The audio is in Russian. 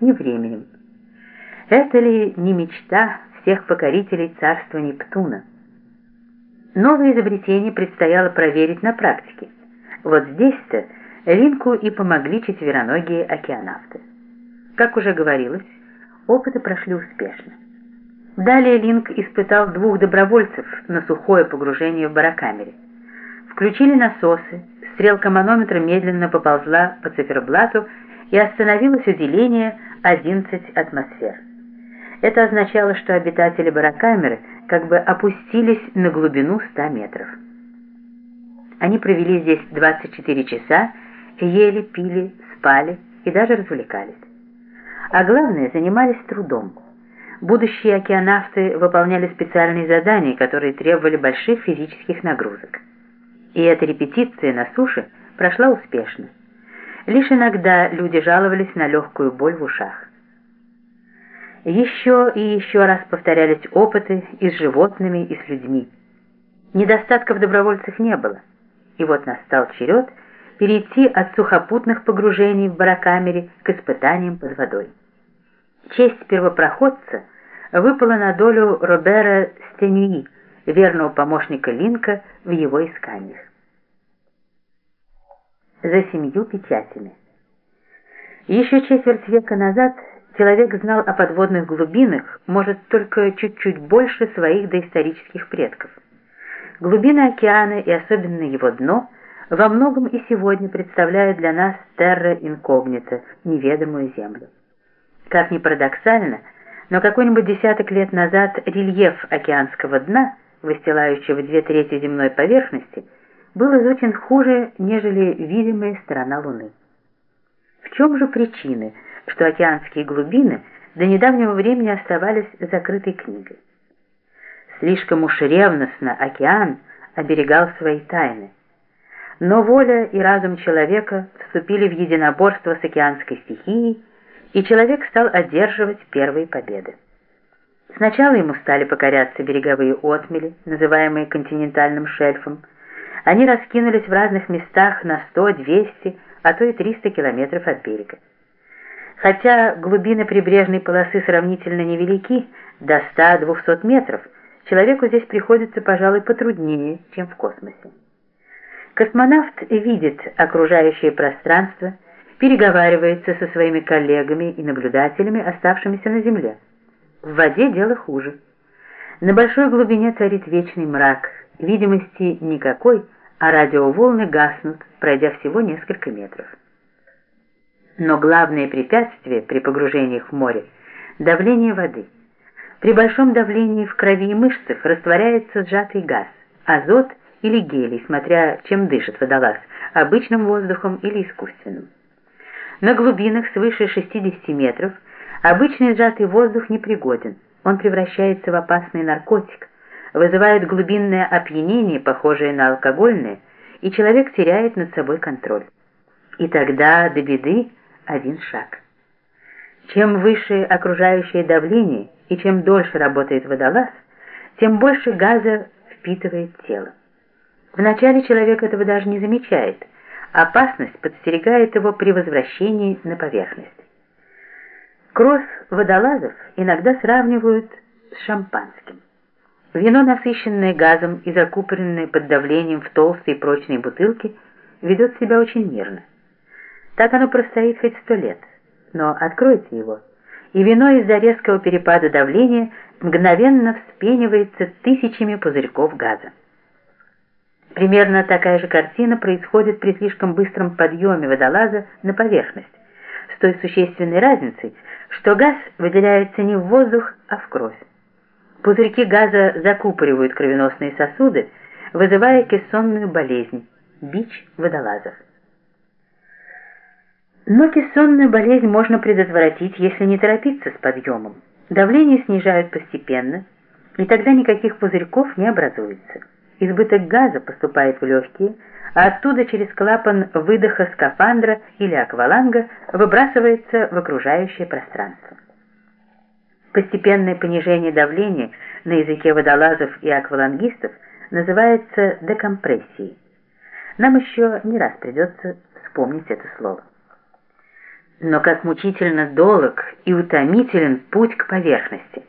ни временем. Это ли не мечта всех покорителей царства Нептуна? Новое изобретение предстояло проверить на практике. Вот здесь-то Линку и помогли четвероногие океанавты. Как уже говорилось, опыты прошли успешно. Далее Линк испытал двух добровольцев на сухое погружение в барокамере. Включили насосы, стрелка манометра медленно поползла по циферблату и остановилось у деления 11 атмосфер. Это означало, что обитатели барокамеры как бы опустились на глубину 100 метров. Они провели здесь 24 часа, ели, пили, спали и даже развлекались. А главное, занимались трудом. Будущие океанавты выполняли специальные задания, которые требовали больших физических нагрузок. И эта репетиция на суше прошла успешно. Лишь иногда люди жаловались на легкую боль в ушах. Еще и еще раз повторялись опыты и с животными, и с людьми. Недостатков добровольцев не было. И вот настал черед перейти от сухопутных погружений в барокамере к испытаниям под водой. Честь первопроходца выпала на долю Робера Стенюи, верного помощника Линка в его исканиях. За семью печатями. Еще четверть века назад человек знал о подводных глубинах, может, только чуть-чуть больше своих доисторических предков. Глубины океана и особенно его дно во многом и сегодня представляют для нас терра инкогнито, неведомую землю. Как ни парадоксально, но какой-нибудь десяток лет назад рельеф океанского дна, выстилающего две трети земной поверхности, был изучен хуже, нежели видимая сторона Луны. В чем же причины, что океанские глубины до недавнего времени оставались закрытой книгой? Слишком уж ревностно океан оберегал свои тайны. Но воля и разум человека вступили в единоборство с океанской стихией, и человек стал одерживать первые победы. Сначала ему стали покоряться береговые отмели, называемые континентальным шельфом. Они раскинулись в разных местах на 100, 200, а то и 300 километров от берега. Хотя глубины прибрежной полосы сравнительно невелики, до 100-200 метров, человеку здесь приходится, пожалуй, потруднее, чем в космосе. Космонавт видит окружающее пространство, переговаривается со своими коллегами и наблюдателями, оставшимися на Земле. В воде дело хуже. На большой глубине царит вечный мрак, видимости никакой, а радиоволны гаснут, пройдя всего несколько метров. Но главное препятствие при погружениях в море – давление воды. При большом давлении в крови и мышцах растворяется сжатый газ, азот или гелий, смотря чем дышит водолаз – обычным воздухом или искусственным. На глубинах свыше 60 метров обычный сжатый воздух непригоден, он превращается в опасный наркотик, вызывает глубинное опьянение, похожее на алкогольное, и человек теряет над собой контроль. И тогда до беды один шаг. Чем выше окружающее давление и чем дольше работает водолаз, тем больше газа впитывает тело. Вначале человек этого даже не замечает – Опасность подстерегает его при возвращении на поверхность. Кровь водолазов иногда сравнивают с шампанским. Вино, насыщенное газом и закупоренное под давлением в толстые прочные бутылки, ведет себя очень мирно. Так оно простоит хоть сто лет, но откройте его, и вино из-за резкого перепада давления мгновенно вспенивается тысячами пузырьков газа. Примерно такая же картина происходит при слишком быстром подъеме водолаза на поверхность, с той существенной разницей, что газ выделяется не в воздух, а в кровь. Пузырьки газа закупоривают кровеносные сосуды, вызывая кессонную болезнь, бич водолазов. Но кессонную болезнь можно предотвратить, если не торопиться с подъемом. Давление снижают постепенно, и тогда никаких пузырьков не образуется. Избыток газа поступает в легкие, а оттуда через клапан выдоха скафандра или акваланга выбрасывается в окружающее пространство. Постепенное понижение давления на языке водолазов и аквалангистов называется декомпрессией. Нам еще не раз придется вспомнить это слово. но как мучительно долг и утомителен путь к поверхности.